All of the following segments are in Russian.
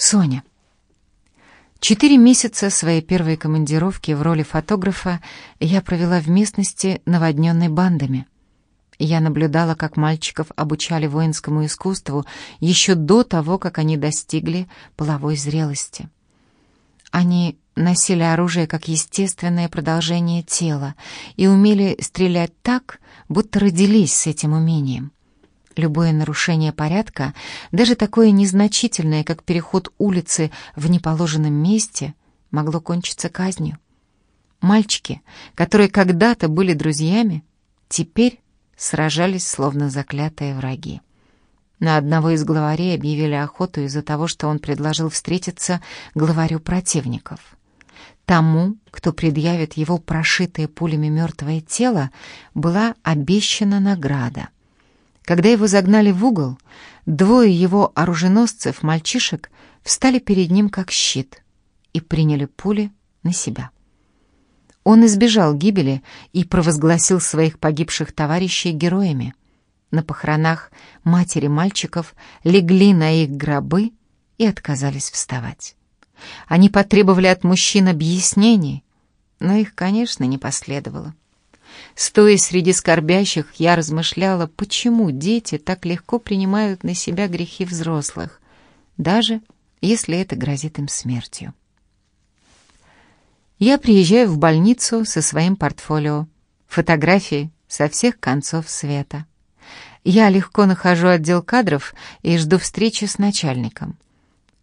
Соня. Четыре месяца своей первой командировки в роли фотографа я провела в местности, наводненной бандами. Я наблюдала, как мальчиков обучали воинскому искусству еще до того, как они достигли половой зрелости. Они носили оружие как естественное продолжение тела и умели стрелять так, будто родились с этим умением. Любое нарушение порядка, даже такое незначительное, как переход улицы в неположенном месте, могло кончиться казнью. Мальчики, которые когда-то были друзьями, теперь сражались словно заклятые враги. На одного из главарей объявили охоту из-за того, что он предложил встретиться главарю противников. Тому, кто предъявит его прошитое пулями мертвое тело, была обещана награда — когда его загнали в угол, двое его оруженосцев, мальчишек, встали перед ним как щит и приняли пули на себя. Он избежал гибели и провозгласил своих погибших товарищей героями. На похоронах матери мальчиков легли на их гробы и отказались вставать. Они потребовали от мужчин объяснений, но их, конечно, не последовало. Стоя среди скорбящих, я размышляла, почему дети так легко принимают на себя грехи взрослых, даже если это грозит им смертью. Я приезжаю в больницу со своим портфолио, фотографии со всех концов света. Я легко нахожу отдел кадров и жду встречи с начальником.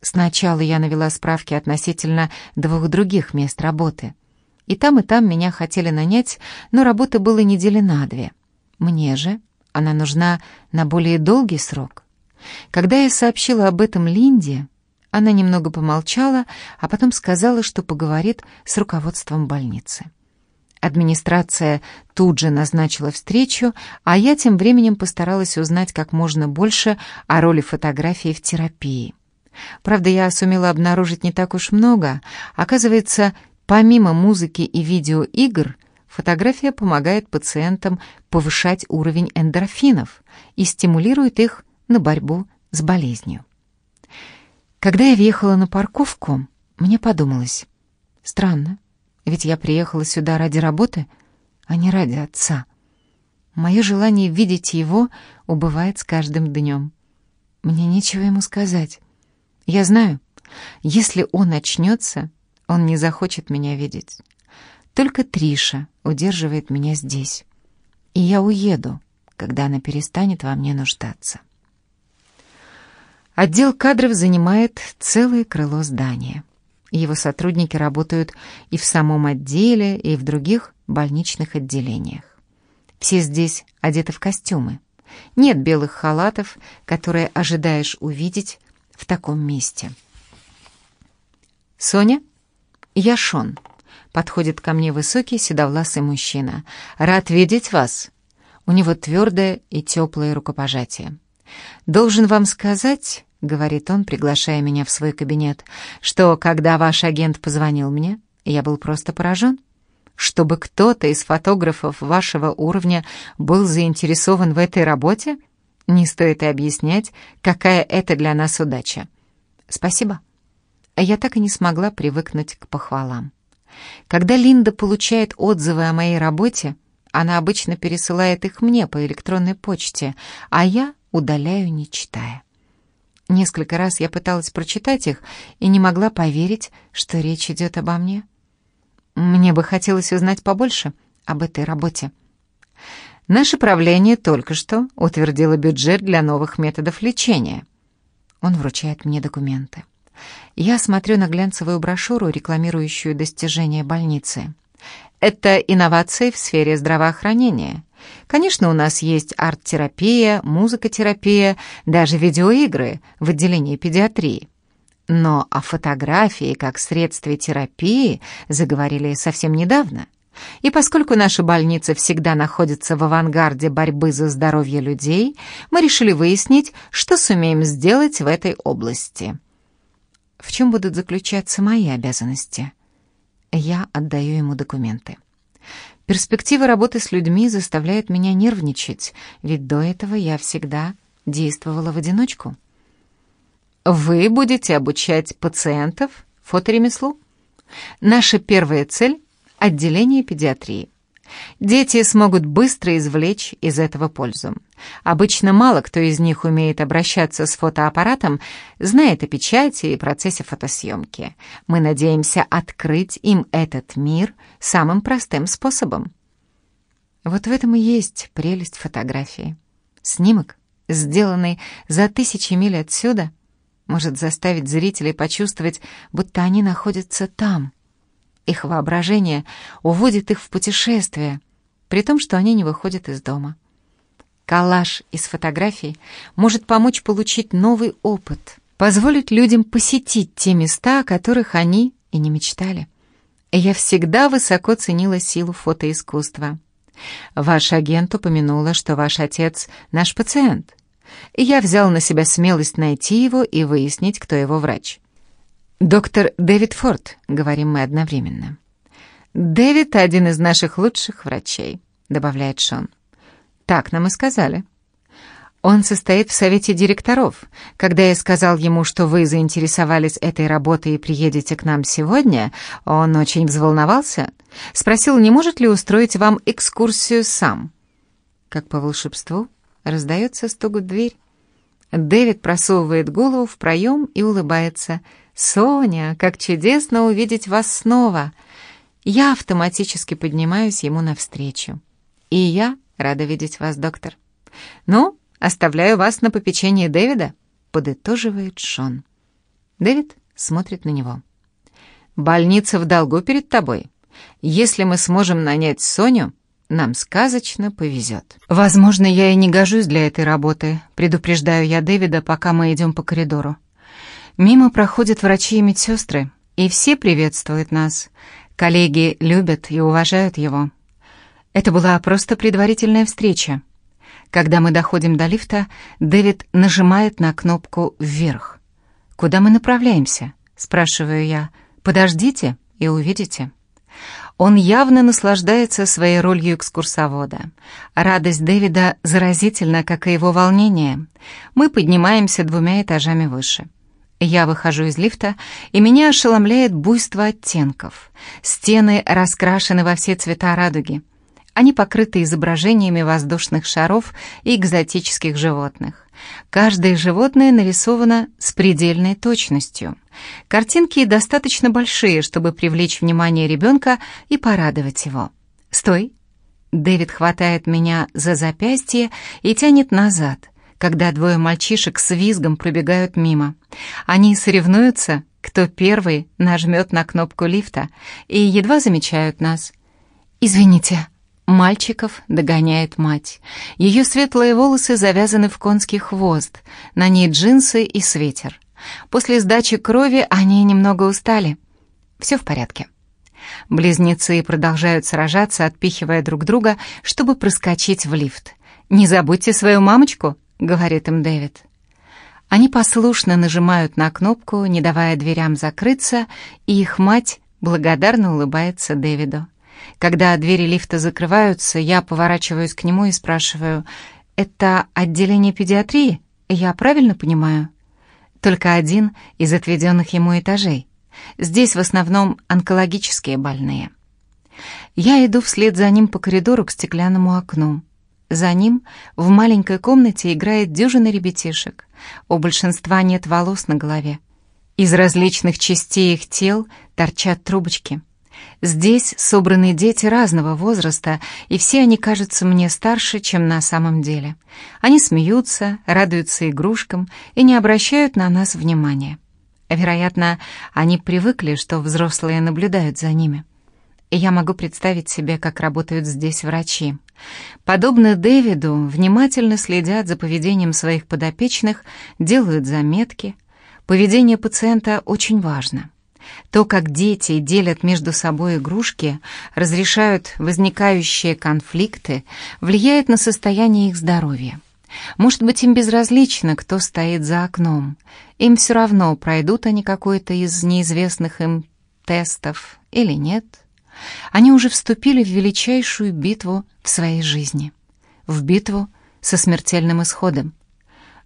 Сначала я навела справки относительно двух других мест работы — и там, и там меня хотели нанять, но работа была недели на две. Мне же она нужна на более долгий срок. Когда я сообщила об этом Линде, она немного помолчала, а потом сказала, что поговорит с руководством больницы. Администрация тут же назначила встречу, а я тем временем постаралась узнать как можно больше о роли фотографии в терапии. Правда, я сумела обнаружить не так уж много. Оказывается, Помимо музыки и видеоигр, фотография помогает пациентам повышать уровень эндорфинов и стимулирует их на борьбу с болезнью. Когда я въехала на парковку, мне подумалось, странно, ведь я приехала сюда ради работы, а не ради отца. Мое желание видеть его убывает с каждым днем. Мне нечего ему сказать. Я знаю, если он очнется, он не захочет меня видеть. Только Триша удерживает меня здесь. И я уеду, когда она перестанет во мне нуждаться. Отдел кадров занимает целое крыло здания. Его сотрудники работают и в самом отделе, и в других больничных отделениях. Все здесь одеты в костюмы. Нет белых халатов, которые ожидаешь увидеть в таком месте. «Соня?» «Я Шон», — подходит ко мне высокий седовласый мужчина. «Рад видеть вас». У него твердое и теплое рукопожатие. «Должен вам сказать», — говорит он, приглашая меня в свой кабинет, «что, когда ваш агент позвонил мне, я был просто поражен. Чтобы кто-то из фотографов вашего уровня был заинтересован в этой работе, не стоит и объяснять, какая это для нас удача. Спасибо». Я так и не смогла привыкнуть к похвалам. Когда Линда получает отзывы о моей работе, она обычно пересылает их мне по электронной почте, а я удаляю, не читая. Несколько раз я пыталась прочитать их и не могла поверить, что речь идет обо мне. Мне бы хотелось узнать побольше об этой работе. Наше правление только что утвердило бюджет для новых методов лечения. Он вручает мне документы. Я смотрю на глянцевую брошюру, рекламирующую достижения больницы. Это инновации в сфере здравоохранения. Конечно, у нас есть арт-терапия, музыкотерапия, даже видеоигры в отделении педиатрии. Но о фотографии как средстве терапии заговорили совсем недавно. И поскольку наша больница всегда находится в авангарде борьбы за здоровье людей, мы решили выяснить, что сумеем сделать в этой области. В чем будут заключаться мои обязанности? Я отдаю ему документы. Перспектива работы с людьми заставляет меня нервничать, ведь до этого я всегда действовала в одиночку. Вы будете обучать пациентов фоторемеслу? Наша первая цель – отделение педиатрии. Дети смогут быстро извлечь из этого пользу. Обычно мало кто из них умеет обращаться с фотоаппаратом, знает о печати и процессе фотосъемки. Мы надеемся открыть им этот мир самым простым способом. Вот в этом и есть прелесть фотографии. Снимок, сделанный за тысячи миль отсюда, может заставить зрителей почувствовать, будто они находятся там. Их воображение уводит их в путешествие, при том, что они не выходят из дома. Коллаж из фотографий может помочь получить новый опыт, позволить людям посетить те места, о которых они и не мечтали. Я всегда высоко ценила силу фотоискусства. Ваш агент упомянула, что ваш отец наш пациент. Я взял на себя смелость найти его и выяснить, кто его врач. «Доктор Дэвид Форд», — говорим мы одновременно. «Дэвид — один из наших лучших врачей», — добавляет Шон. «Так нам и сказали». Он состоит в совете директоров. Когда я сказал ему, что вы заинтересовались этой работой и приедете к нам сегодня, он очень взволновался. Спросил, не может ли устроить вам экскурсию сам. Как по волшебству, раздается стук в дверь. Дэвид просовывает голову в проем и улыбается. «Соня, как чудесно увидеть вас снова!» Я автоматически поднимаюсь ему навстречу. «И я рада видеть вас, доктор». «Ну, Оставляю вас на попечение Дэвида», — подытоживает Шон. Дэвид смотрит на него. «Больница в долгу перед тобой. Если мы сможем нанять Соню, нам сказочно повезет». «Возможно, я и не гожусь для этой работы», — предупреждаю я Дэвида, пока мы идем по коридору. Мимо проходят врачи и медсестры, и все приветствуют нас. Коллеги любят и уважают его. Это была просто предварительная встреча. Когда мы доходим до лифта, Дэвид нажимает на кнопку «Вверх». «Куда мы направляемся?» — спрашиваю я. «Подождите и увидите». Он явно наслаждается своей ролью экскурсовода. Радость Дэвида заразительна, как и его волнение. Мы поднимаемся двумя этажами выше. Я выхожу из лифта, и меня ошеломляет буйство оттенков. Стены раскрашены во все цвета радуги. Они покрыты изображениями воздушных шаров и экзотических животных. Каждое животное нарисовано с предельной точностью. Картинки достаточно большие, чтобы привлечь внимание ребенка и порадовать его. «Стой!» Дэвид хватает меня за запястье и тянет назад, когда двое мальчишек с визгом пробегают мимо. Они соревнуются, кто первый нажмет на кнопку лифта, и едва замечают нас. «Извините», Мальчиков догоняет мать. Ее светлые волосы завязаны в конский хвост, на ней джинсы и свитер. После сдачи крови они немного устали. Все в порядке. Близнецы продолжают сражаться, отпихивая друг друга, чтобы проскочить в лифт. «Не забудьте свою мамочку», — говорит им Дэвид. Они послушно нажимают на кнопку, не давая дверям закрыться, и их мать благодарно улыбается Дэвиду. Когда двери лифта закрываются, я поворачиваюсь к нему и спрашиваю, «Это отделение педиатрии? Я правильно понимаю?» Только один из отведенных ему этажей. Здесь в основном онкологические больные. Я иду вслед за ним по коридору к стеклянному окну. За ним в маленькой комнате играет дюжина ребятишек. У большинства нет волос на голове. Из различных частей их тел торчат трубочки — Здесь собраны дети разного возраста, и все они кажутся мне старше, чем на самом деле. Они смеются, радуются игрушкам и не обращают на нас внимания. Вероятно, они привыкли, что взрослые наблюдают за ними. И я могу представить себе, как работают здесь врачи. Подобно Дэвиду, внимательно следят за поведением своих подопечных, делают заметки. Поведение пациента очень важно. То, как дети делят между собой игрушки, разрешают возникающие конфликты, влияет на состояние их здоровья. Может быть, им безразлично, кто стоит за окном. Им все равно, пройдут они какой-то из неизвестных им тестов или нет. Они уже вступили в величайшую битву в своей жизни. В битву со смертельным исходом.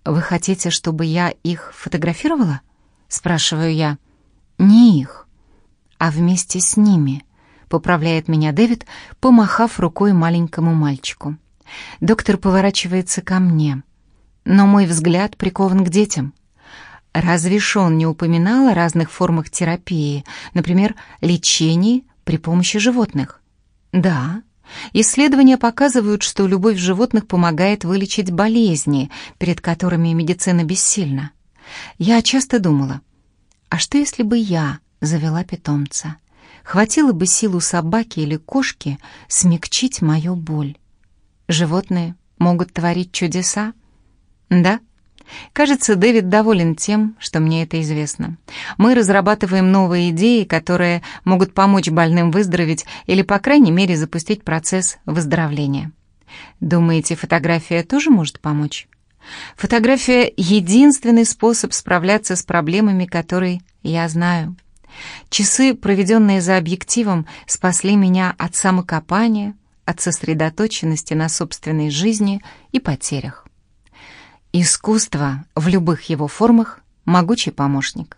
«Вы хотите, чтобы я их фотографировала?» — спрашиваю я. «Не их, а вместе с ними», — поправляет меня Дэвид, помахав рукой маленькому мальчику. Доктор поворачивается ко мне, но мой взгляд прикован к детям. Разве Шон не упоминал о разных формах терапии, например, лечении при помощи животных? Да, Исследования показывают, что любовь животных помогает вылечить болезни, перед которыми медицина бессильна. Я часто думала, а что если бы я завела питомца? Хватило бы силу собаки или кошки смягчить мою боль. Животные могут творить чудеса? Да, Кажется, Дэвид доволен тем, что мне это известно. Мы разрабатываем новые идеи, которые могут помочь больным выздороветь или, по крайней мере, запустить процесс выздоровления. Думаете, фотография тоже может помочь? Фотография — единственный способ справляться с проблемами, которые я знаю. Часы, проведенные за объективом, спасли меня от самокопания, от сосредоточенности на собственной жизни и потерях. Искусство в любых его формах – могучий помощник.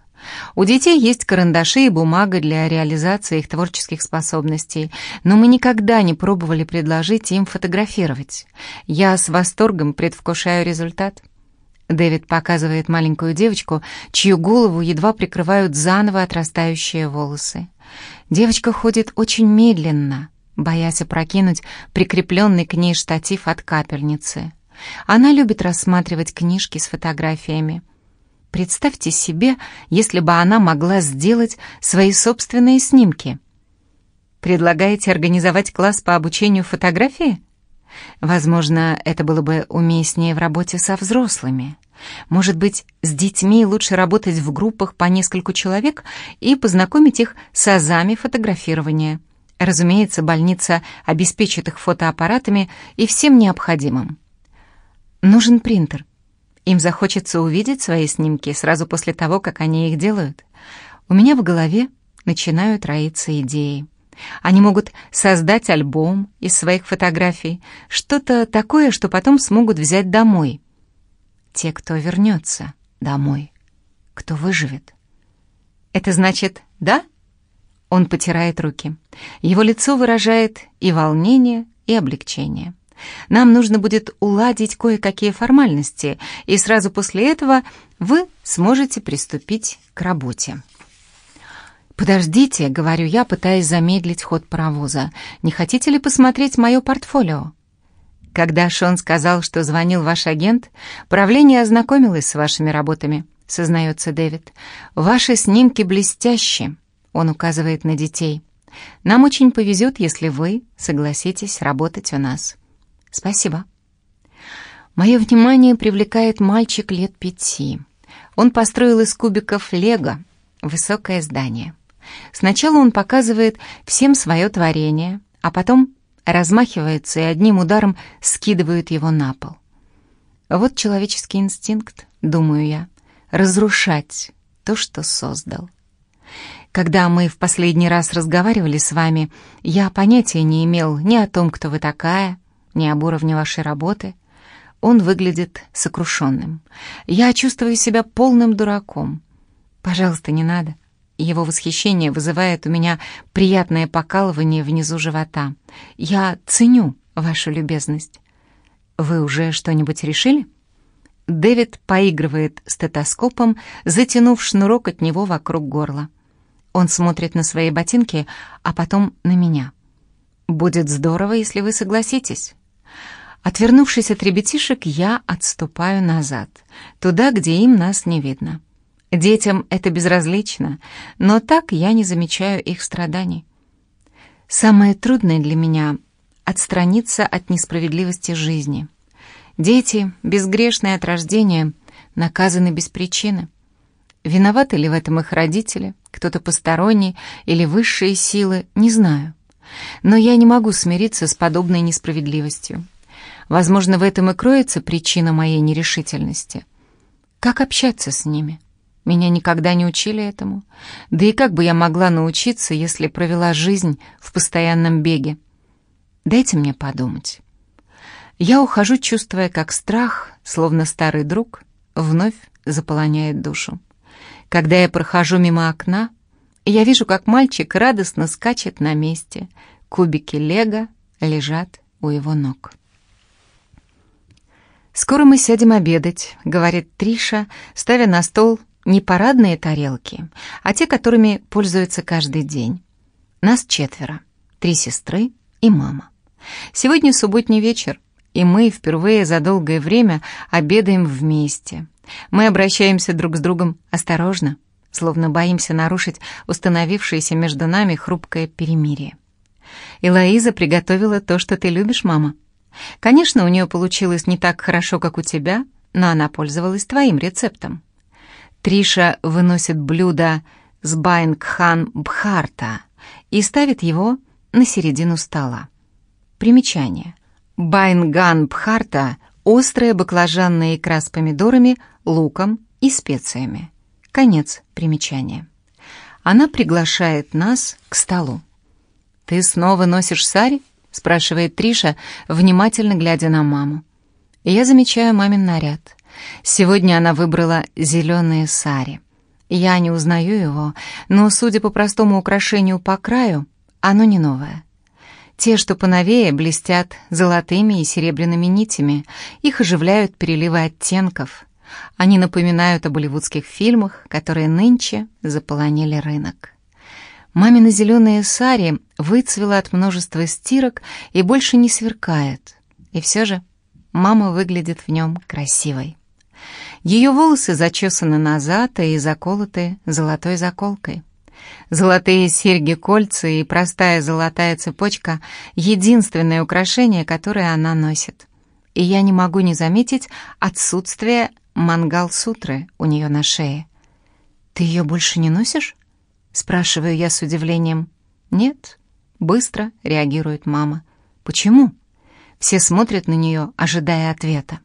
У детей есть карандаши и бумага для реализации их творческих способностей, но мы никогда не пробовали предложить им фотографировать. Я с восторгом предвкушаю результат. Дэвид показывает маленькую девочку, чью голову едва прикрывают заново отрастающие волосы. Девочка ходит очень медленно, боясь опрокинуть прикрепленный к ней штатив от капельницы. Она любит рассматривать книжки с фотографиями. Представьте себе, если бы она могла сделать свои собственные снимки. Предлагаете организовать класс по обучению фотографии? Возможно, это было бы уместнее в работе со взрослыми. Может быть, с детьми лучше работать в группах по нескольку человек и познакомить их с азами фотографирования. Разумеется, больница обеспечит их фотоаппаратами и всем необходимым. Нужен принтер. Им захочется увидеть свои снимки сразу после того, как они их делают. У меня в голове начинают роиться идеи. Они могут создать альбом из своих фотографий, что-то такое, что потом смогут взять домой. Те, кто вернется домой, кто выживет. Это значит «да»? Он потирает руки. Его лицо выражает и волнение, и облегчение. Нам нужно будет уладить кое-какие формальности, и сразу после этого вы сможете приступить к работе. «Подождите», — говорю я, пытаясь замедлить ход паровоза. «Не хотите ли посмотреть мое портфолио?» Когда Шон сказал, что звонил ваш агент, правление ознакомилось с вашими работами, сознается Дэвид. Ваши снимки блестящие, он указывает на детей. Нам очень повезет, если вы согласитесь работать у нас. «Спасибо». Мое внимание привлекает мальчик лет пяти. Он построил из кубиков лего высокое здание. Сначала он показывает всем свое творение, а потом размахивается и одним ударом скидывает его на пол. Вот человеческий инстинкт, думаю я, разрушать то, что создал. Когда мы в последний раз разговаривали с вами, я понятия не имел ни о том, кто вы такая, ни об уровне вашей работы. Он выглядит сокрушенным. Я чувствую себя полным дураком. Пожалуйста, не надо. Его восхищение вызывает у меня приятное покалывание внизу живота. Я ценю вашу любезность. Вы уже что-нибудь решили? Дэвид поигрывает стетоскопом, затянув шнурок от него вокруг горла. Он смотрит на свои ботинки, а потом на меня. «Будет здорово, если вы согласитесь». Отвернувшись от ребятишек, я отступаю назад, туда, где им нас не видно. Детям это безразлично, но так я не замечаю их страданий. Самое трудное для меня — отстраниться от несправедливости жизни. Дети, безгрешные от рождения, наказаны без причины. Виноваты ли в этом их родители, кто-то посторонний или высшие силы, не знаю. Но я не могу смириться с подобной несправедливостью. Возможно, в этом и кроется причина моей нерешительности. Как общаться с ними? Меня никогда не учили этому. Да и как бы я могла научиться, если провела жизнь в постоянном беге? Дайте мне подумать. Я ухожу, чувствуя, как страх, словно старый друг, вновь заполоняет душу. Когда я прохожу мимо окна, я вижу, как мальчик радостно скачет на месте. Кубики лего лежат у его ног. «Скоро мы сядем обедать», — говорит Триша, ставя на стол не парадные тарелки, а те, которыми пользуются каждый день. Нас четверо, три сестры и мама. Сегодня субботний вечер, и мы впервые за долгое время обедаем вместе. Мы обращаемся друг с другом осторожно, словно боимся нарушить установившееся между нами хрупкое перемирие. И Лоиза приготовила то, что ты любишь, мама. Конечно, у нее получилось не так хорошо, как у тебя, но она пользовалась твоим рецептом. Триша выносит блюдо с Байнгхан Бхарта и ставит его на середину стола. Примечание. Байнган Бхарта – острая баклажанная икра с помидорами, луком и специями. Конец примечания. Она приглашает нас к столу. «Ты снова носишь сари?» — спрашивает Триша, внимательно глядя на маму. Я замечаю мамин наряд. Сегодня она выбрала зеленые сари. Я не узнаю его, но, судя по простому украшению по краю, оно не новое. Те, что поновее, блестят золотыми и серебряными нитями. Их оживляют переливы оттенков. Они напоминают о болливудских фильмах, которые нынче заполонили рынок. Мамина зеленая сари выцвела от множества стирок и больше не сверкает. И все же мама выглядит в нем красивой. Ее волосы зачесаны назад и заколоты золотой заколкой. Золотые серьги-кольца и простая золотая цепочка — единственное украшение, которое она носит. И я не могу не заметить отсутствие мангал-сутры у нее на шее. «Ты ее больше не носишь?» Спрашиваю я с удивлением. «Нет», — быстро реагирует мама. «Почему?» Все смотрят на нее, ожидая ответа.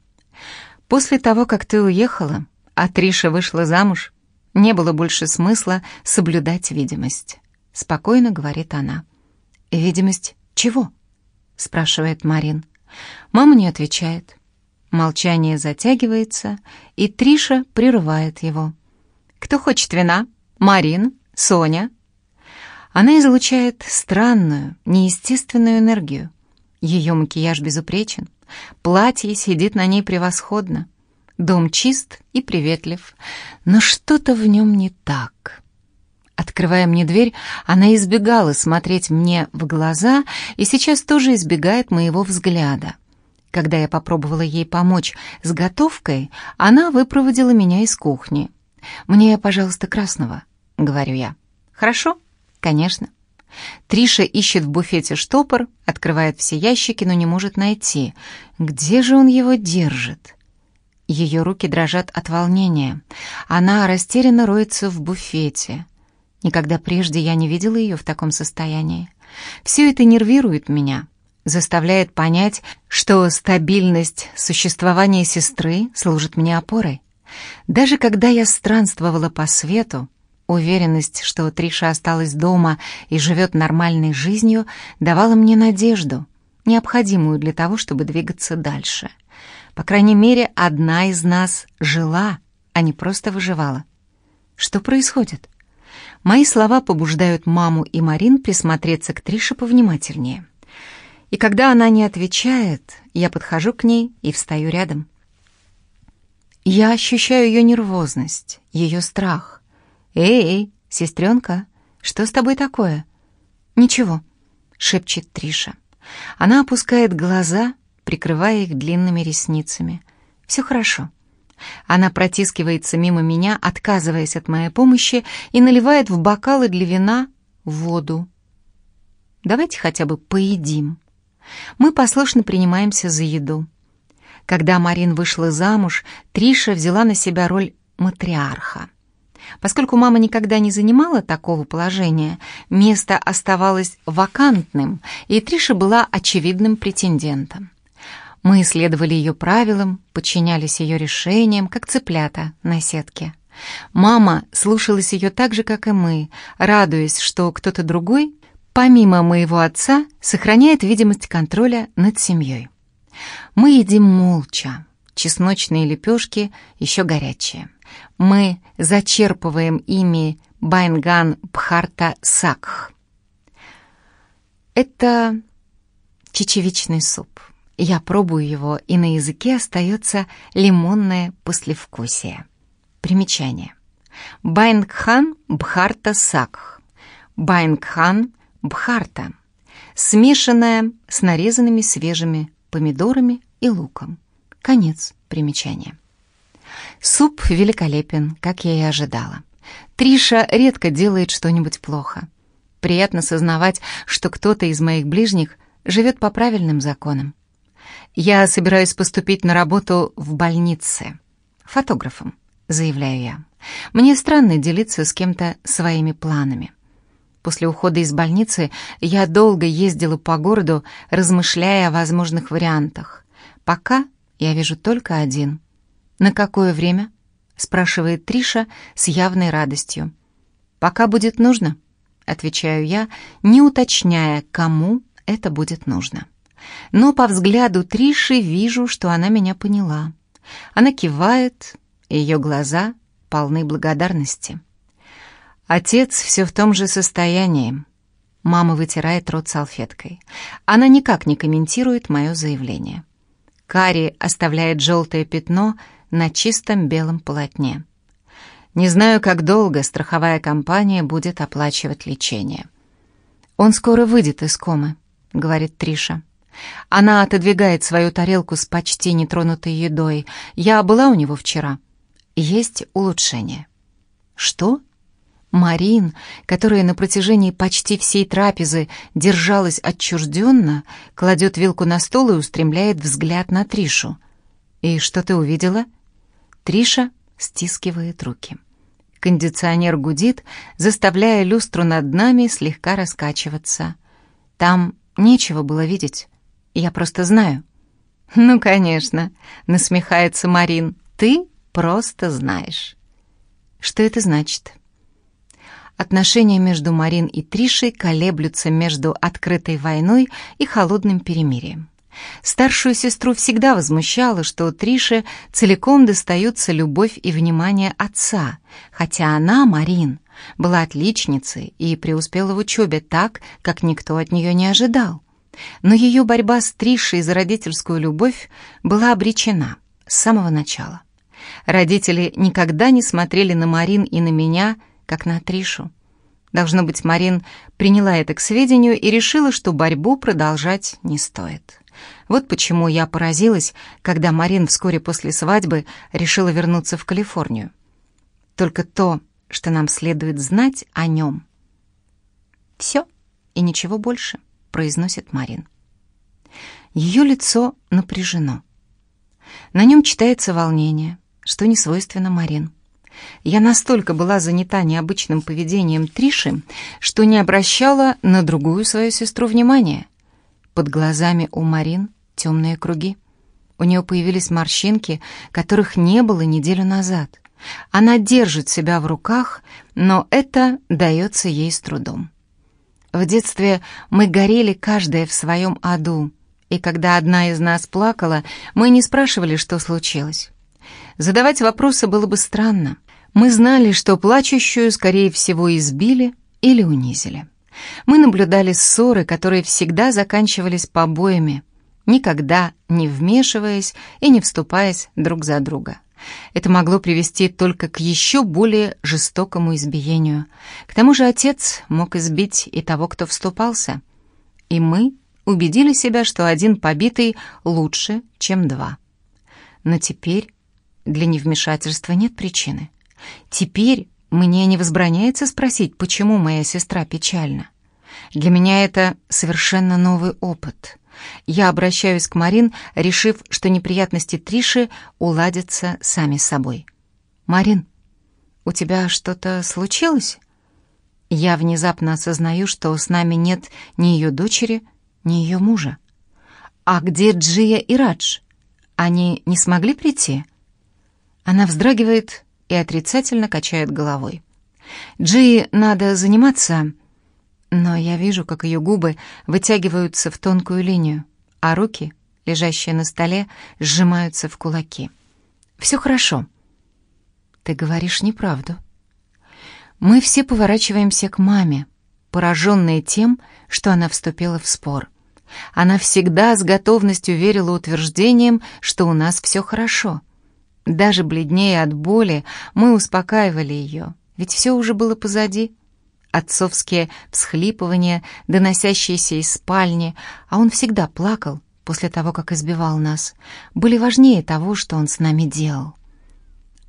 «После того, как ты уехала, а Триша вышла замуж, не было больше смысла соблюдать видимость», — спокойно говорит она. «Видимость чего?» — спрашивает Марин. Мама не отвечает. Молчание затягивается, и Триша прерывает его. «Кто хочет вина? Марин?» Соня. Она излучает странную, неестественную энергию. Ее макияж безупречен, платье сидит на ней превосходно. Дом чист и приветлив, но что-то в нем не так. Открывая мне дверь, она избегала смотреть мне в глаза и сейчас тоже избегает моего взгляда. Когда я попробовала ей помочь с готовкой, она выпроводила меня из кухни. «Мне, пожалуйста, красного», — говорю я. «Хорошо?» «Конечно». Триша ищет в буфете штопор, открывает все ящики, но не может найти. Где же он его держит? Ее руки дрожат от волнения. Она растерянно роется в буфете. Никогда прежде я не видела ее в таком состоянии. Все это нервирует меня, заставляет понять, что стабильность существования сестры служит мне опорой. Даже когда я странствовала по свету, Уверенность, что Триша осталась дома и живет нормальной жизнью, давала мне надежду, необходимую для того, чтобы двигаться дальше. По крайней мере, одна из нас жила, а не просто выживала. Что происходит? Мои слова побуждают маму и Марин присмотреться к Трише повнимательнее. И когда она не отвечает, я подхожу к ней и встаю рядом. Я ощущаю ее нервозность, ее страх. «Эй, сестренка, что с тобой такое?» «Ничего», — шепчет Триша. Она опускает глаза, прикрывая их длинными ресницами. «Все хорошо». Она протискивается мимо меня, отказываясь от моей помощи, и наливает в бокалы для вина воду. «Давайте хотя бы поедим». Мы послушно принимаемся за еду. Когда Марин вышла замуж, Триша взяла на себя роль матриарха. Поскольку мама никогда не занимала такого положения, место оставалось вакантным, и Триша была очевидным претендентом. Мы следовали ее правилам, подчинялись ее решениям, как цыплята на сетке. Мама слушалась ее так же, как и мы, радуясь, что кто-то другой, помимо моего отца, сохраняет видимость контроля над семьей. Мы едим молча. чесночные лепешки еще горячие. Мы зачерпываем ими Байнган Бхарта Сакх. Это чечевичный суп. Я пробую его, и на языке остается лимонное послевкусие. Примечание. Байнгхан Бхарта Сакх. Байнгхан Бхарта. Смешанная с нарезанными свежими помидорами и луком. Конец примечания. Суп великолепен, как я и ожидала. Триша редко делает что-нибудь плохо. Приятно сознавать, что кто-то из моих ближних живет по правильным законам. Я собираюсь поступить на работу в больнице. Фотографом, заявляю я. Мне странно делиться с кем-то своими планами. После ухода из больницы я долго ездила по городу, размышляя о возможных вариантах. Пока я вижу только один. «На какое время?» — спрашивает Триша с явной радостью. «Пока будет нужно», — отвечаю я, не уточняя, кому это будет нужно. Но по взгляду Триши вижу, что она меня поняла. Она кивает, и ее глаза полны благодарности. Отец все в том же состоянии. Мама вытирает рот салфеткой. Она никак не комментирует мое заявление. Кари оставляет желтое пятно на чистом белом полотне. Не знаю, как долго страховая компания будет оплачивать лечение. «Он скоро выйдет из комы», — говорит Триша. Она отодвигает свою тарелку с почти нетронутой едой. «Я была у него вчера. Есть улучшение». «Что?» Марин, которая на протяжении почти всей трапезы держалась отчужденно, кладет вилку на стол и устремляет взгляд на Тришу. «И что ты увидела?» Триша стискивает руки. Кондиционер гудит, заставляя люстру над нами слегка раскачиваться. Там нечего было видеть. Я просто знаю. «Ну, конечно», — насмехается Марин, — «ты просто знаешь». «Что это значит?» Отношения между Марин и Тришей колеблются между открытой войной и холодным перемирием. Старшую сестру всегда возмущало, что Трише целиком достаются любовь и внимание отца, хотя она, Марин, была отличницей и преуспела в учебе так, как никто от нее не ожидал. Но ее борьба с Тришей за родительскую любовь была обречена с самого начала. Родители никогда не смотрели на Марин и на меня как на Тришу. Должно быть, Марин приняла это к сведению и решила, что борьбу продолжать не стоит. Вот почему я поразилась, когда Марин вскоре после свадьбы решила вернуться в Калифорнию. Только то, что нам следует знать о нем. «Все и ничего больше», — произносит Марин. Ее лицо напряжено. На нем читается волнение, что не свойственно Марин. Я настолько была занята необычным поведением Триши, что не обращала на другую свою сестру внимания. Под глазами у Марин темные круги. У нее появились морщинки, которых не было неделю назад. Она держит себя в руках, но это дается ей с трудом. В детстве мы горели каждая в своем аду, и когда одна из нас плакала, мы не спрашивали, что случилось. Задавать вопросы было бы странно. Мы знали, что плачущую, скорее всего, избили или унизили. Мы наблюдали ссоры, которые всегда заканчивались побоями, никогда не вмешиваясь и не вступаясь друг за друга. Это могло привести только к еще более жестокому избиению. К тому же отец мог избить и того, кто вступался. И мы убедили себя, что один побитый лучше, чем два. Но теперь для невмешательства нет причины. Теперь мне не возбраняется спросить, почему моя сестра печальна. Для меня это совершенно новый опыт. Я обращаюсь к Марин, решив, что неприятности Триши уладятся сами собой. «Марин, у тебя что-то случилось?» Я внезапно осознаю, что с нами нет ни ее дочери, ни ее мужа. «А где Джия и Радж? Они не смогли прийти?» Она вздрагивает и отрицательно качает головой. «Джи, надо заниматься...» Но я вижу, как ее губы вытягиваются в тонкую линию, а руки лежащие на столе, сжимаются в кулаки. «Все хорошо». «Ты говоришь неправду». Мы все поворачиваемся к маме, пораженные тем, что она вступила в спор. Она всегда с готовностью верила утверждениям, что у нас все хорошо. Даже бледнее от боли мы успокаивали ее, ведь все уже было позади. Отцовские всхлипывания, доносящиеся из спальни, а он всегда плакал после того, как избивал нас, были важнее того, что он с нами делал.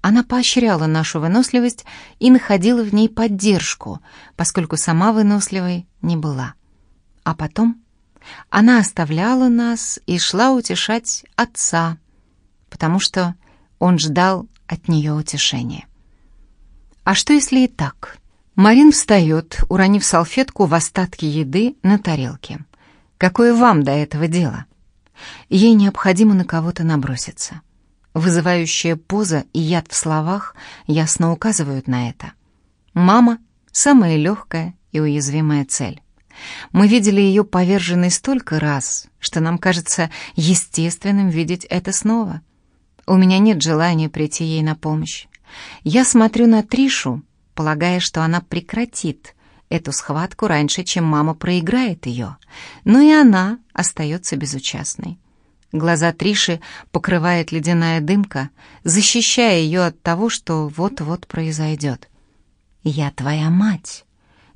Она поощряла нашу выносливость и находила в ней поддержку, поскольку сама выносливой не была. А потом она оставляла нас и шла утешать отца, потому что он ждал от нее утешения. А что если и так? Марин встает, уронив салфетку в остатки еды на тарелке. Какое вам до этого дело? Ей необходимо на кого-то наброситься. Вызывающая поза и яд в словах ясно указывают на это. Мама — самая легкая и уязвимая цель. Мы видели ее поверженной столько раз, что нам кажется естественным видеть это снова. У меня нет желания прийти ей на помощь. Я смотрю на Тришу, полагая, что она прекратит эту схватку раньше, чем мама проиграет ее, но и она остается безучастной. Глаза Триши покрывает ледяная дымка, защищая ее от того, что вот-вот произойдет. «Я твоя мать.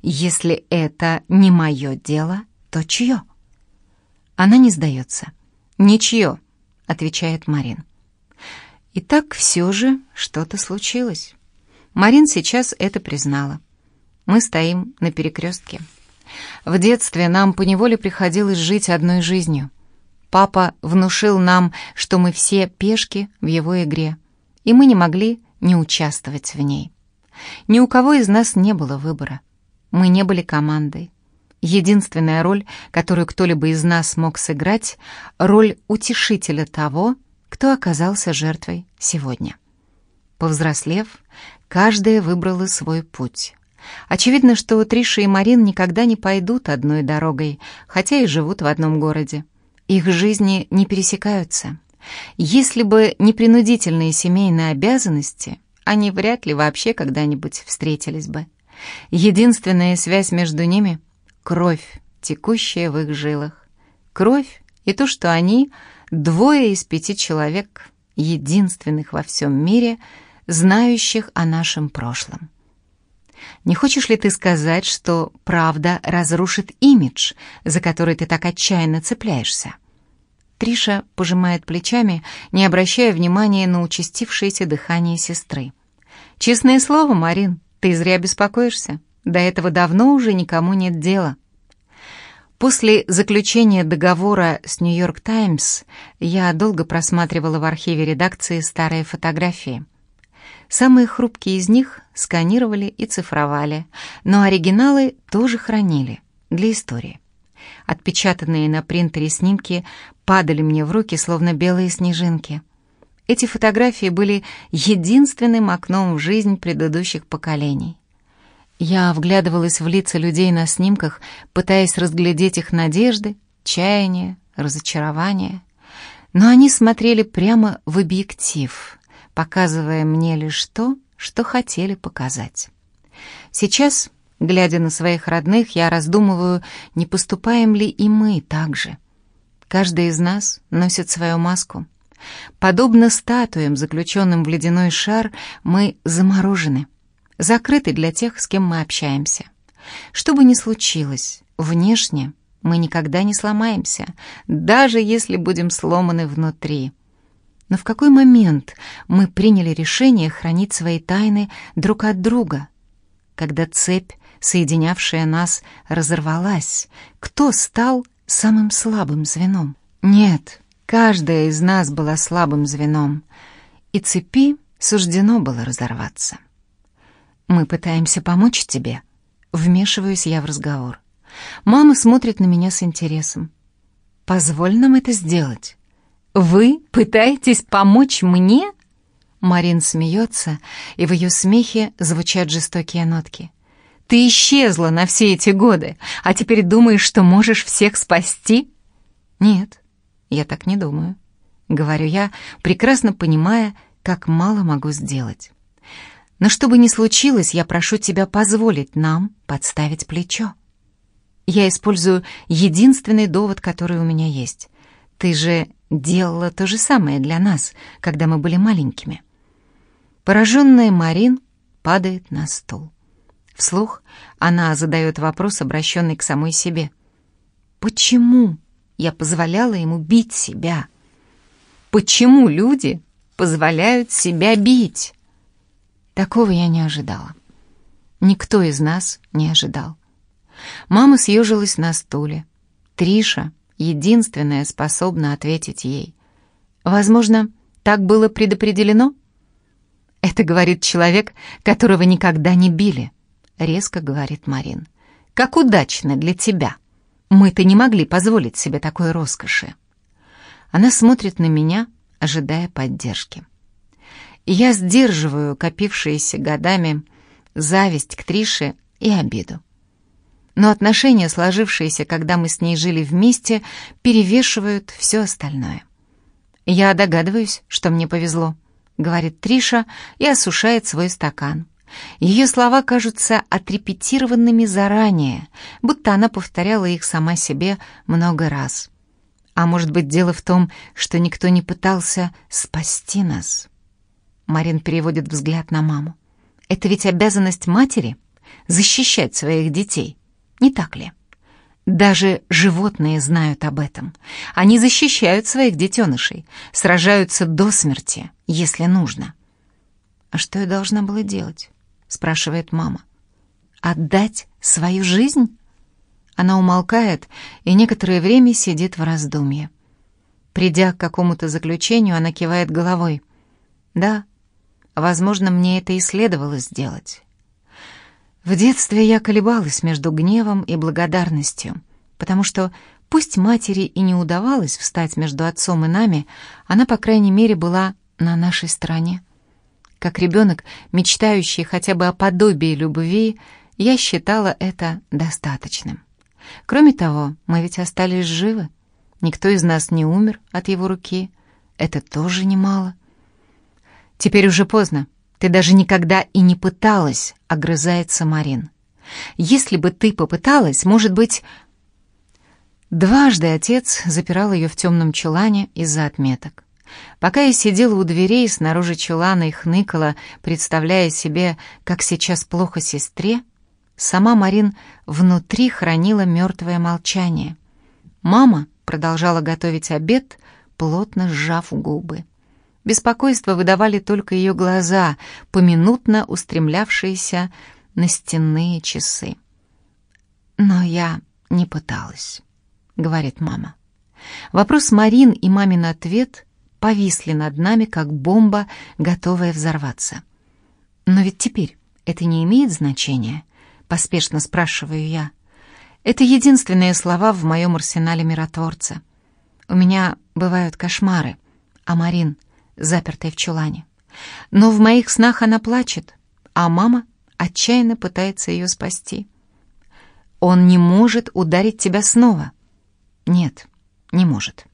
Если это не мое дело, то чье?» Она не сдается. «Ничье», — отвечает Марин. И так все же что-то случилось. Марин сейчас это признала. Мы стоим на перекрестке. В детстве нам поневоле приходилось жить одной жизнью — Папа внушил нам, что мы все пешки в его игре, и мы не могли не участвовать в ней. Ни у кого из нас не было выбора. Мы не были командой. Единственная роль, которую кто-либо из нас мог сыграть, роль утешителя того, кто оказался жертвой сегодня. Повзрослев, каждая выбрала свой путь. Очевидно, что Триша и Марин никогда не пойдут одной дорогой, хотя и живут в одном городе. Их жизни не пересекаются. Если бы не принудительные семейные обязанности, они вряд ли вообще когда-нибудь встретились бы. Единственная связь между ними — кровь, текущая в их жилах. Кровь и то, что они — двое из пяти человек, единственных во всем мире, знающих о нашем прошлом. Не хочешь ли ты сказать, что правда разрушит имидж, за который ты так отчаянно цепляешься? Триша пожимает плечами, не обращая внимания на участившееся дыхание сестры. «Честное слово, Марин, ты зря беспокоишься. До этого давно уже никому нет дела». После заключения договора с «Нью-Йорк Таймс» я долго просматривала в архиве редакции старые фотографии. Самые хрупкие из них сканировали и цифровали, но оригиналы тоже хранили для истории. Отпечатанные на принтере снимки падали мне в руки, словно белые снежинки. Эти фотографии были единственным окном в жизнь предыдущих поколений. Я вглядывалась в лица людей на снимках, пытаясь разглядеть их надежды, чаяния, разочарования. Но они смотрели прямо в объектив, показывая мне лишь то, что хотели показать. Сейчас, глядя на своих родных, я раздумываю, не поступаем ли и мы так же. Каждый из нас носит свою маску. Подобно статуям, заключенным в ледяной шар, мы заморожены, закрыты для тех, с кем мы общаемся. Что бы ни случилось, внешне мы никогда не сломаемся, даже если будем сломаны внутри. Но в какой момент мы приняли решение хранить свои тайны друг от друга? Когда цепь, соединявшая нас, разорвалась, кто стал самым слабым звеном? Нет, каждая из нас была слабым звеном, и цепи суждено было разорваться. Мы пытаемся помочь тебе. Вмешиваюсь я в разговор. Мама смотрит на меня с интересом. Позволь нам это сделать. «Вы пытаетесь помочь мне?» Марин смеется, и в ее смехе звучат жестокие нотки. «Ты исчезла на все эти годы, а теперь думаешь, что можешь всех спасти?» «Нет, я так не думаю. Говорю я, прекрасно понимая, как мало могу сделать. Но что бы ни случилось, я прошу тебя позволить нам подставить плечо. Я использую единственный довод, который у меня есть. Ты же делала то же самое для нас, когда мы были маленькими. Пораженная Марин падает на стул. Вслух она задает вопрос, обращенный к самой себе. «Почему я позволяла ему бить себя? Почему люди позволяют себя бить?» Такого я не ожидала. Никто из нас не ожидал. Мама съежилась на стуле. Триша, единственная, способна ответить ей. «Возможно, так было предопределено?» «Это говорит человек, которого никогда не били», — резко говорит Марин. «Как удачно для тебя! Мы-то не могли позволить себе такой роскоши». Она смотрит на меня, ожидая поддержки. Я сдерживаю копившиеся годами зависть к Трише и обиду. Но отношения, сложившиеся, когда мы с ней жили вместе, перевешивают все остальное. «Я догадываюсь, что мне повезло», — говорит Триша и осушает свой стакан. Ее слова кажутся отрепетированными заранее, будто она повторяла их сама себе много раз. А может быть, дело в том, что никто не пытался спасти нас? Марин переводит взгляд на маму. Это ведь обязанность матери — защищать своих детей, не так ли? Даже животные знают об этом. Они защищают своих детенышей, сражаются до смерти, если нужно. «А что я должна была делать?» — спрашивает мама. «Отдать свою жизнь?» Она умолкает и некоторое время сидит в раздумье. Придя к какому-то заключению, она кивает головой. «Да, возможно, мне это и следовало сделать». В детстве я колебалась между гневом и благодарностью, потому что пусть матери и не удавалось встать между отцом и нами, она, по крайней мере, была на нашей стороне. Как ребенок, мечтающий хотя бы о подобии любви, я считала это достаточным. Кроме того, мы ведь остались живы. Никто из нас не умер от его руки. Это тоже немало. Теперь уже поздно. Ты даже никогда и не пыталась, огрызается Марин. Если бы ты попыталась, может быть... Дважды отец запирал ее в темном чулане из-за отметок. Пока я сидела у дверей снаружи чулана и хныкала, представляя себе, как сейчас плохо сестре, сама Марин внутри хранила мертвое молчание. Мама продолжала готовить обед, плотно сжав губы. Беспокойство выдавали только ее глаза, поминутно устремлявшиеся на стенные часы. «Но я не пыталась», — говорит мама. Вопрос Марин и мамин ответ повисли над нами, как бомба, готовая взорваться. «Но ведь теперь это не имеет значения?» — поспешно спрашиваю я. «Это единственные слова в моем арсенале миротворца. У меня бывают кошмары, а Марин — запертой в чулане. Но в моих снах она плачет, а мама отчаянно пытается ее спасти. «Он не может ударить тебя снова». «Нет, не может».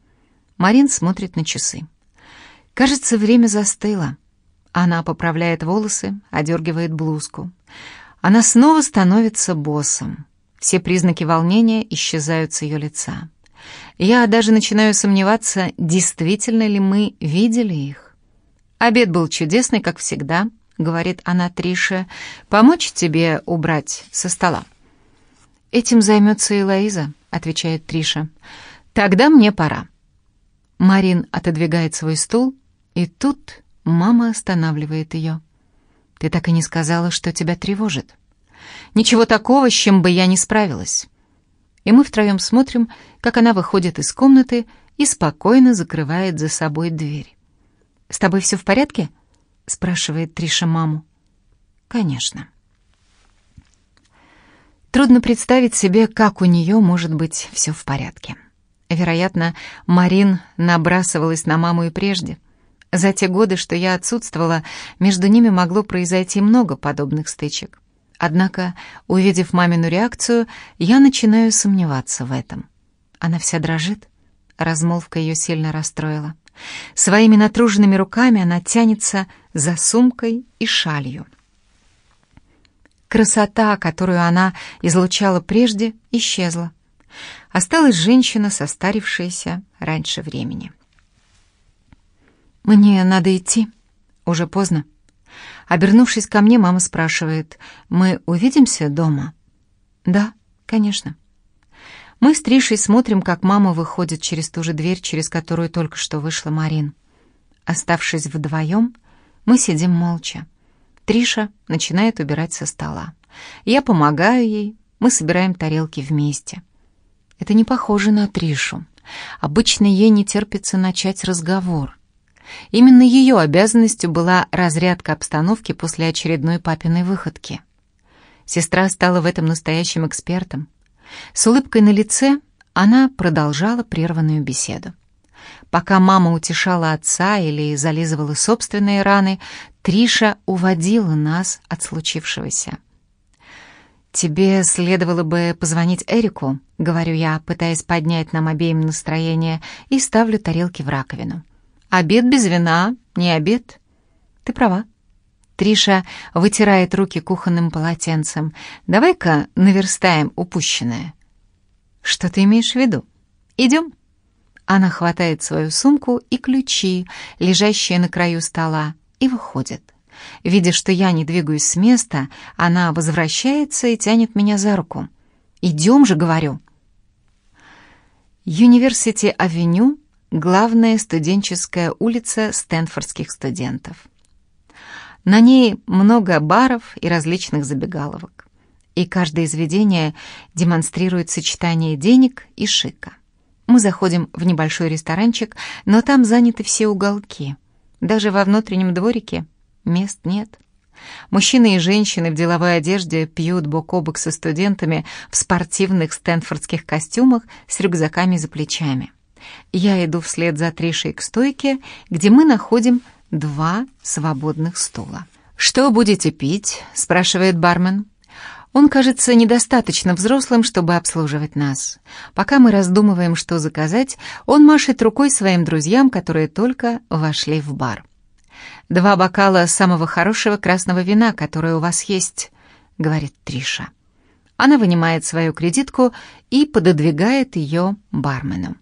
Марин смотрит на часы. Кажется, время застыло. Она поправляет волосы, одергивает блузку. Она снова становится боссом. Все признаки волнения исчезают с ее лица. Я даже начинаю сомневаться, действительно ли мы видели их. «Обед был чудесный, как всегда», — говорит она Трише. «Помочь тебе убрать со стола?» «Этим займется Элоиза», — отвечает Триша. «Тогда мне пора». Марин отодвигает свой стул, и тут мама останавливает ее. «Ты так и не сказала, что тебя тревожит». «Ничего такого, с чем бы я не справилась» и мы втроем смотрим, как она выходит из комнаты и спокойно закрывает за собой дверь. «С тобой все в порядке?» — спрашивает Триша маму. «Конечно». Трудно представить себе, как у нее может быть все в порядке. Вероятно, Марин набрасывалась на маму и прежде. За те годы, что я отсутствовала, между ними могло произойти много подобных стычек. Однако, увидев мамину реакцию, я начинаю сомневаться в этом. Она вся дрожит. размолвка ее сильно расстроила. Своими натруженными руками она тянется за сумкой и шалью. Красота, которую она излучала прежде, исчезла. Осталась женщина, состарившаяся раньше времени. «Мне надо идти. Уже поздно». Обернувшись ко мне, мама спрашивает, «Мы увидимся дома?» «Да, конечно». Мы с Тришей смотрим, как мама выходит через ту же дверь, через которую только что вышла Марин. Оставшись вдвоем, мы сидим молча. Триша начинает убирать со стола. Я помогаю ей, мы собираем тарелки вместе. Это не похоже на Тришу. Обычно ей не терпится начать разговор. Именно ее обязанностью была разрядка обстановки после очередной папиной выходки. Сестра стала в этом настоящим экспертом. С улыбкой на лице она продолжала прерванную беседу. Пока мама утешала отца или зализывала собственные раны, Триша уводила нас от случившегося. «Тебе следовало бы позвонить Эрику», — говорю я, пытаясь поднять нам обеим настроение, и ставлю тарелки в раковину. «Обед без вина, не обед». «Ты права». Триша вытирает руки кухонным полотенцем. «Давай-ка наверстаем упущенное». «Что ты имеешь в виду? Идем?» Она хватает свою сумку и ключи, лежащие на краю стола, и выходит. Видя, что я не двигаюсь с места, она возвращается и тянет меня за руку. «Идем же», — говорю. Юниверсити-авеню — главная студенческая улица стэнфордских студентов. На ней много баров и различных забегаловок, и каждое заведение демонстрирует сочетание денег и шика. Мы заходим в небольшой ресторанчик, но там заняты все уголки. Даже во внутреннем дворике мест нет. Мужчины и женщины в деловой одежде пьют бок о бок со студентами в спортивных стэнфордских костюмах с рюкзаками за плечами. Я иду вслед за Тришей к стойке, где мы находим два свободных стула. «Что будете пить?» — спрашивает бармен. Он кажется недостаточно взрослым, чтобы обслуживать нас. Пока мы раздумываем, что заказать, он машет рукой своим друзьям, которые только вошли в бар. «Два бокала самого хорошего красного вина, которое у вас есть», — говорит Триша. Она вынимает свою кредитку и пододвигает ее бармену.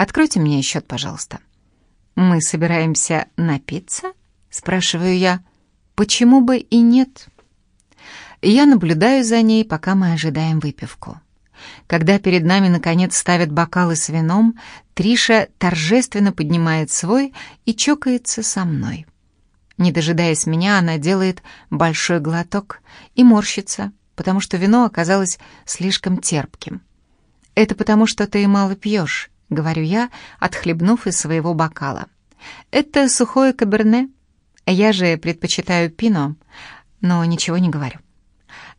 «Откройте мне счет, пожалуйста». «Мы собираемся напиться?» — спрашиваю я. «Почему бы и нет?» Я наблюдаю за ней, пока мы ожидаем выпивку. Когда перед нами, наконец, ставят бокалы с вином, Триша торжественно поднимает свой и чокается со мной. Не дожидаясь меня, она делает большой глоток и морщится, потому что вино оказалось слишком терпким. «Это потому, что ты мало пьешь», — говорю я, отхлебнув из своего бокала. «Это сухое каберне. Я же предпочитаю пино, но ничего не говорю.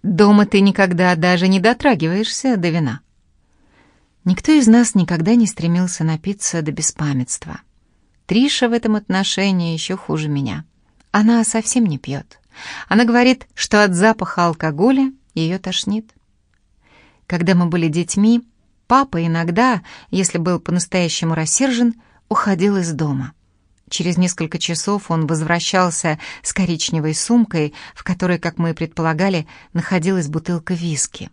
Дома ты никогда даже не дотрагиваешься до вина». Никто из нас никогда не стремился напиться до беспамятства. Триша в этом отношении еще хуже меня. Она совсем не пьет. Она говорит, что от запаха алкоголя ее тошнит. Когда мы были детьми, папа иногда, если был по-настоящему рассержен, уходил из дома. Через несколько часов он возвращался с коричневой сумкой, в которой, как мы предполагали, находилась бутылка виски.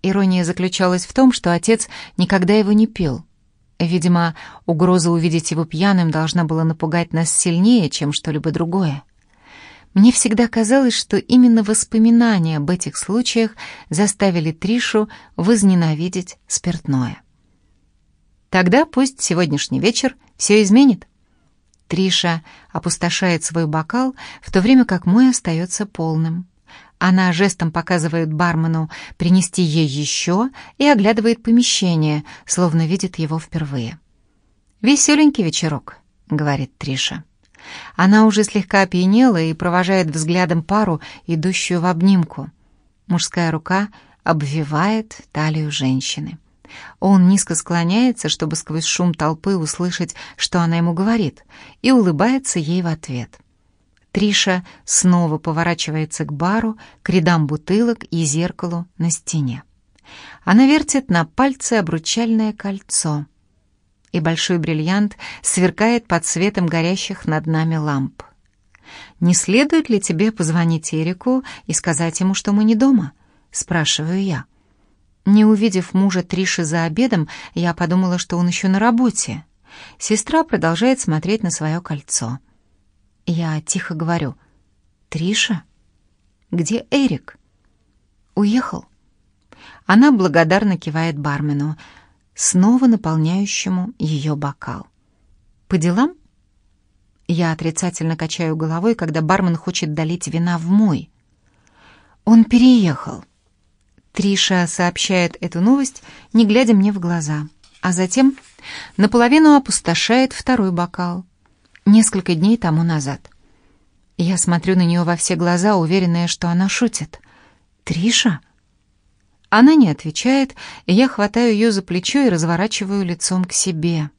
Ирония заключалась в том, что отец никогда его не пил. Видимо, угроза увидеть его пьяным должна была напугать нас сильнее, чем что-либо другое. Мне всегда казалось, что именно воспоминания об этих случаях заставили Тришу возненавидеть спиртное. Тогда пусть сегодняшний вечер все изменит. Триша опустошает свой бокал, в то время как мой остается полным. Она жестом показывает бармену принести ей еще и оглядывает помещение, словно видит его впервые. «Веселенький вечерок», — говорит Триша. Она уже слегка опьянела и провожает взглядом пару, идущую в обнимку. Мужская рука обвивает талию женщины. Он низко склоняется, чтобы сквозь шум толпы услышать, что она ему говорит, и улыбается ей в ответ. Триша снова поворачивается к бару, к рядам бутылок и зеркалу на стене. Она вертит на пальце обручальное кольцо. И большой бриллиант сверкает под светом горящих над нами ламп. «Не следует ли тебе позвонить Эрику и сказать ему, что мы не дома?» — спрашиваю я. Не увидев мужа Триши за обедом, я подумала, что он еще на работе. Сестра продолжает смотреть на свое кольцо. Я тихо говорю. «Триша? Где Эрик?» «Уехал». Она благодарно кивает бармену, снова наполняющему ее бокал. «По делам?» Я отрицательно качаю головой, когда бармен хочет долить вина в мой. «Он переехал». Триша сообщает эту новость, не глядя мне в глаза, а затем наполовину опустошает второй бокал. Несколько дней тому назад. Я смотрю на нее во все глаза, уверенная, что она шутит. «Триша?» Она не отвечает, и я хватаю ее за плечо и разворачиваю лицом к себе.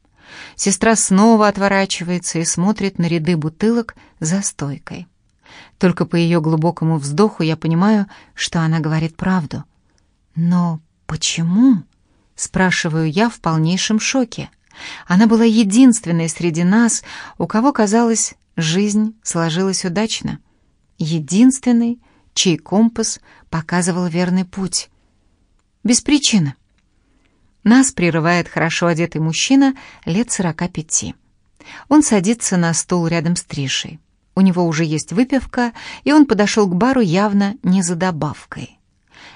Сестра снова отворачивается и смотрит на ряды бутылок за стойкой. Только по ее глубокому вздоху я понимаю, что она говорит правду. «Но почему?» — спрашиваю я в полнейшем шоке. Она была единственной среди нас, у кого, казалось, жизнь сложилась удачно. Единственной, чей компас показывал верный путь. Без причины. Нас прерывает хорошо одетый мужчина лет сорока пяти. Он садится на стул рядом с Тришей. У него уже есть выпивка, и он подошел к бару явно не за добавкой.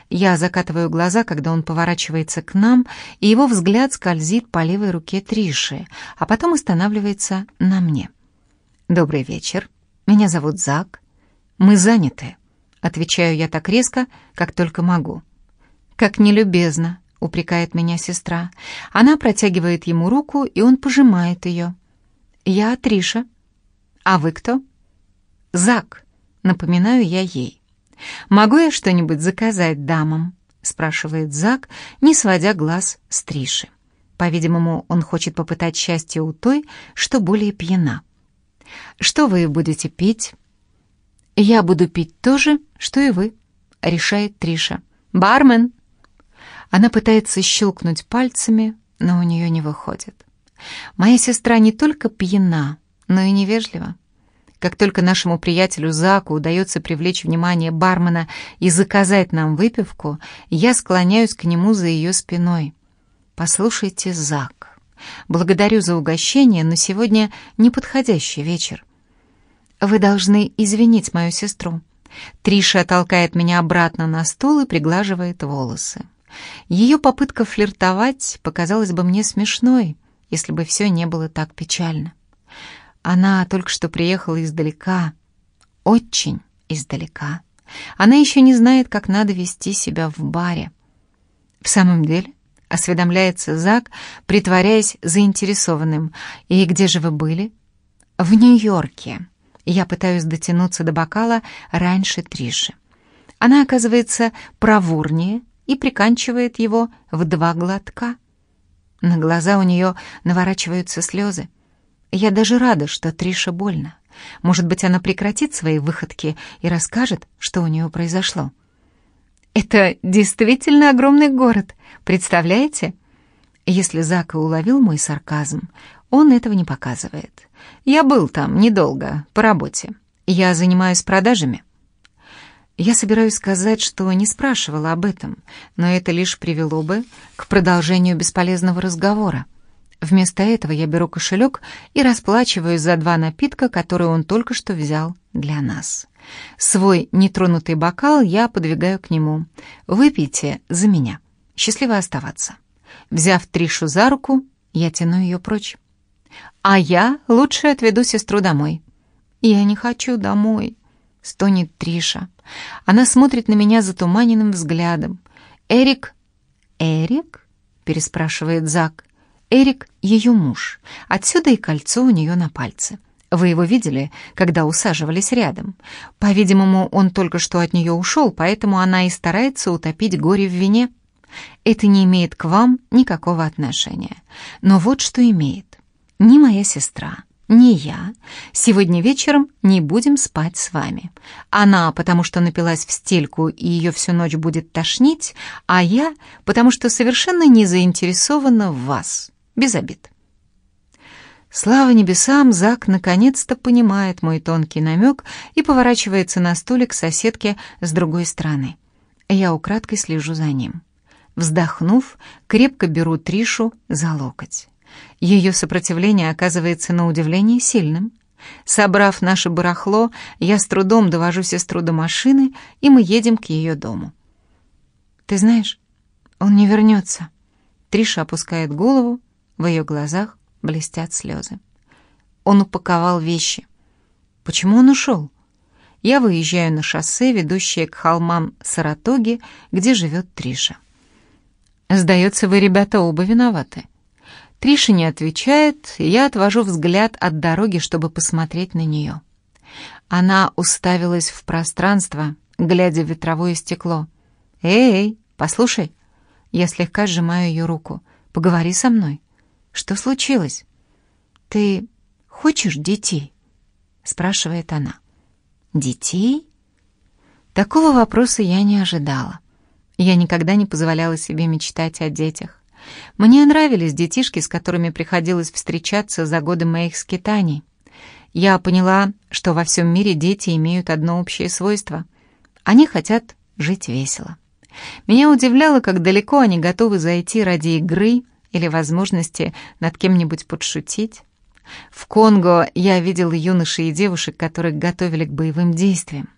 Я закатываю глаза, когда он поворачивается к нам, и его взгляд скользит по левой руке Триши, а потом останавливается на мне. «Добрый вечер. Меня зовут Зак. Мы заняты», — отвечаю я так резко, как только могу. «Как нелюбезно», — упрекает меня сестра. Она протягивает ему руку, и он пожимает ее. «Я Триша. А вы кто?» «Зак», — напоминаю я ей. «Могу я что-нибудь заказать дамам?» — спрашивает Зак, не сводя глаз с Триши. По-видимому, он хочет попытать счастье у той, что более пьяна. «Что вы будете пить?» «Я буду пить то же, что и вы», — решает Триша. «Бармен!» Она пытается щелкнуть пальцами, но у нее не выходит. Моя сестра не только пьяна, но и невежлива. Как только нашему приятелю Заку удается привлечь внимание бармена и заказать нам выпивку, я склоняюсь к нему за ее спиной. «Послушайте, Зак, благодарю за угощение, но сегодня неподходящий вечер. Вы должны извинить мою сестру». Триша толкает меня обратно на стул и приглаживает волосы. Ее попытка флиртовать показалась бы мне смешной, если бы все не было так печально. Она только что приехала издалека, очень издалека. Она еще не знает, как надо вести себя в баре. В самом деле, осведомляется Зак, притворяясь заинтересованным. «И где же вы были?» «В Нью-Йорке». Я пытаюсь дотянуться до бокала раньше Триши. Она оказывается проворнее и приканчивает его в два глотка. На глаза у нее наворачиваются слезы. Я даже рада, что Триша больно. Может быть, она прекратит свои выходки и расскажет, что у нее произошло. «Это действительно огромный город, представляете?» Если Зака уловил мой сарказм, он этого не показывает. «Я был там недолго, по работе. Я занимаюсь продажами». Я собираюсь сказать, что не спрашивала об этом, но это лишь привело бы к продолжению бесполезного разговора. Вместо этого я беру кошелек и расплачиваюсь за два напитка, которые он только что взял для нас. Свой нетронутый бокал я подвигаю к нему. «Выпейте за меня. Счастливо оставаться». Взяв Тришу за руку, я тяну ее прочь. «А я лучше отведу сестру домой». «Я не хочу домой», — стонет Триша. Она смотрит на меня затуманенным взглядом. «Эрик...» «Эрик?» — переспрашивает Зак. «Эрик — ее муж. Отсюда и кольцо у нее на пальце. Вы его видели, когда усаживались рядом? По-видимому, он только что от нее ушел, поэтому она и старается утопить горе в вине. Это не имеет к вам никакого отношения. Но вот что имеет. Ни моя сестра, ни я сегодня вечером не будем спать с вами. Она, потому что напилась в стельку и ее всю ночь будет тошнить, а я, потому что совершенно не заинтересована в вас. Без обид. Слава небесам, Зак наконец-то понимает мой тонкий намек и поворачивается на стуле к соседке с другой стороны. Я украдкой слежу за ним. Вздохнув, крепко беру Тришу за локоть. Ее сопротивление оказывается на удивление сильным. Собрав наше барахло, я с трудом довожу сестру до машины, и мы едем к ее дому. «Ты знаешь, он не вернется». Триша опускает голову, в ее глазах блестят слезы. Он упаковал вещи. Почему он ушел? Я выезжаю на шоссе, ведущее к холмам Саратоги, где живет Триша. «Сдается, вы, ребята, оба виноваты». Триша не отвечает, и я отвожу взгляд от дороги, чтобы посмотреть на нее. Она уставилась в пространство, глядя в ветровое стекло. «Эй, послушай!» Я слегка сжимаю ее руку. «Поговори со мной. Что случилось?» «Ты хочешь детей?» Спрашивает она. «Детей?» Такого вопроса я не ожидала. Я никогда не позволяла себе мечтать о детях. Мне нравились детишки, с которыми приходилось встречаться за годы моих скитаний. Я поняла, что во всем мире дети имеют одно общее свойство. Они хотят жить весело. Меня удивляло, как далеко они готовы зайти ради игры или возможности над кем-нибудь подшутить. В Конго я видел юношей и девушек, которых готовили к боевым действиям.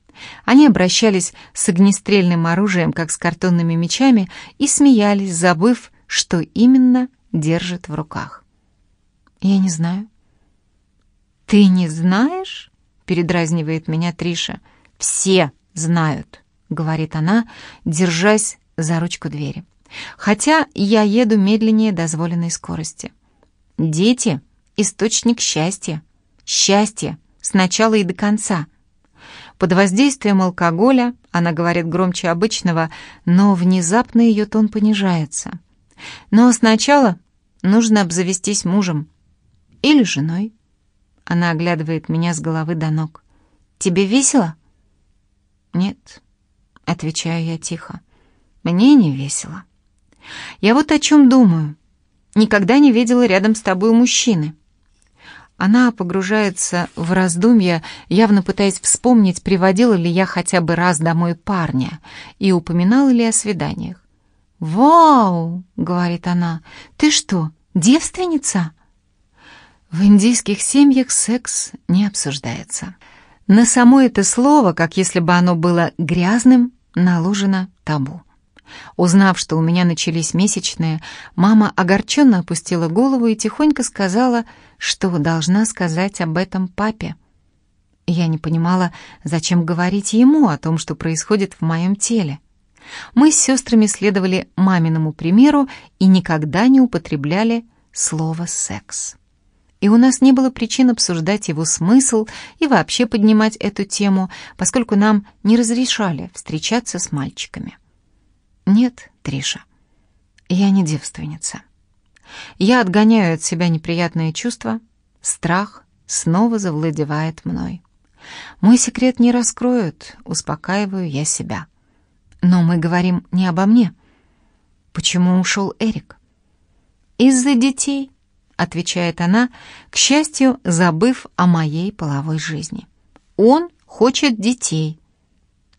Они обращались с огнестрельным оружием, как с картонными мечами, и смеялись, забыв, что именно держат в руках. «Я не знаю». «Ты не знаешь?» — передразнивает меня Триша. «Все знают», — говорит она, держась за ручку двери. «Хотя я еду медленнее дозволенной скорости. Дети — источник счастья. Счастье с начала и до конца». Под воздействием алкоголя она говорит громче обычного, но внезапно ее тон понижается — но сначала нужно обзавестись мужем или женой. Она оглядывает меня с головы до ног. «Тебе весело?» «Нет», — отвечаю я тихо. «Мне не весело. Я вот о чем думаю. Никогда не видела рядом с тобой мужчины». Она погружается в раздумья, явно пытаясь вспомнить, приводила ли я хотя бы раз домой парня и упоминала ли о свиданиях. «Вау!» — говорит она. «Ты что, девственница?» В индийских семьях секс не обсуждается. На само это слово, как если бы оно было грязным, наложено табу. Узнав, что у меня начались месячные, мама огорченно опустила голову и тихонько сказала, что должна сказать об этом папе. Я не понимала, зачем говорить ему о том, что происходит в моем теле. Мы с сестрами следовали маминому примеру и никогда не употребляли слово «секс». И у нас не было причин обсуждать его смысл и вообще поднимать эту тему, поскольку нам не разрешали встречаться с мальчиками. Нет, Триша, я не девственница. Я отгоняю от себя неприятные чувства, страх снова завладевает мной. Мой секрет не раскроют, успокаиваю я себя. Но мы говорим не обо мне. Почему ушел Эрик? Из-за детей, отвечает она, к счастью, забыв о моей половой жизни. Он хочет детей.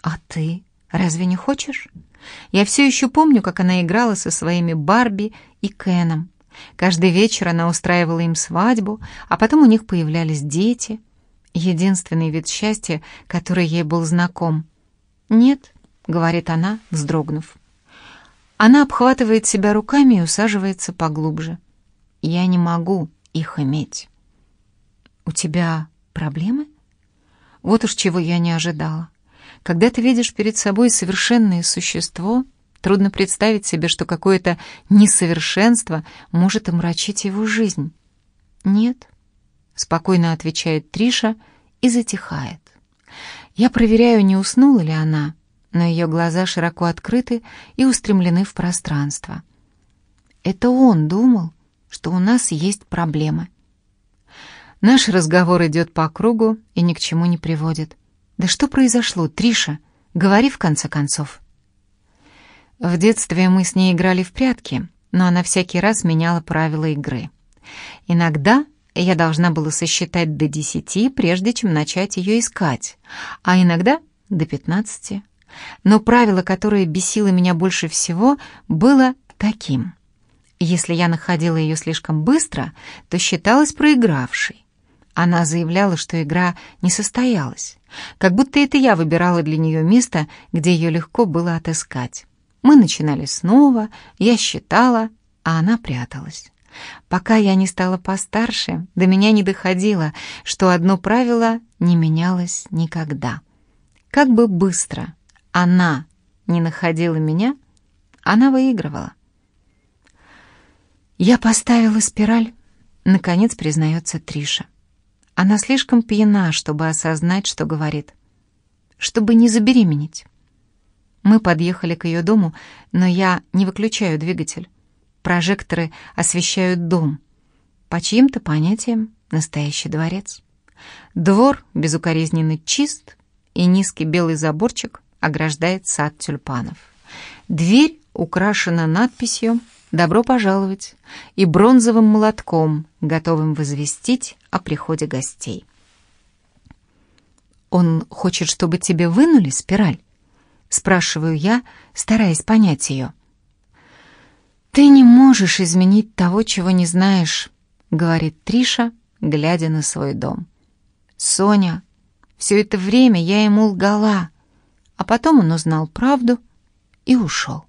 А ты разве не хочешь? Я все еще помню, как она играла со своими Барби и Кеном. Каждый вечер она устраивала им свадьбу, а потом у них появлялись дети. Единственный вид счастья, который ей был знаком. Нет, — говорит она, вздрогнув. Она обхватывает себя руками и усаживается поглубже. «Я не могу их иметь». «У тебя проблемы?» Вот уж чего я не ожидала. Когда ты видишь перед собой совершенное существо, трудно представить себе, что какое-то несовершенство может омрачить его жизнь. «Нет», — спокойно отвечает Триша и затихает. Я проверяю, не уснула ли она, но ее глаза широко открыты и устремлены в пространство. Это он думал, что у нас есть проблемы. Наш разговор идет по кругу и ни к чему не приводит. Да что произошло, Триша? Говори в конце концов. В детстве мы с ней играли в прятки, но она всякий раз меняла правила игры. Иногда Я должна была сосчитать до десяти, прежде чем начать ее искать, а иногда до пятнадцати. Но правило, которое бесило меня больше всего, было таким. Если я находила ее слишком быстро, то считалась проигравшей. Она заявляла, что игра не состоялась, как будто это я выбирала для нее место, где ее легко было отыскать. Мы начинали снова, я считала, а она пряталась. Пока я не стала постарше, до меня не доходило, что одно правило не менялось никогда. Как бы быстро она не находила меня, она выигрывала. Я поставила спираль, наконец признается Триша. Она слишком пьяна, чтобы осознать, что говорит. Чтобы не забеременеть. Мы подъехали к ее дому, но я не выключаю двигатель. Прожекторы освещают дом. По чьим-то понятиям настоящий дворец. Двор безукоризненно чист, и низкий белый заборчик ограждает сад тюльпанов. Дверь украшена надписью «Добро пожаловать» и бронзовым молотком, готовым возвестить о приходе гостей. «Он хочет, чтобы тебе вынули спираль?» — спрашиваю я, стараясь понять ее. «Ты не можешь изменить того, чего не знаешь», — говорит Триша, глядя на свой дом. «Соня, все это время я ему лгала, а потом он узнал правду и ушел».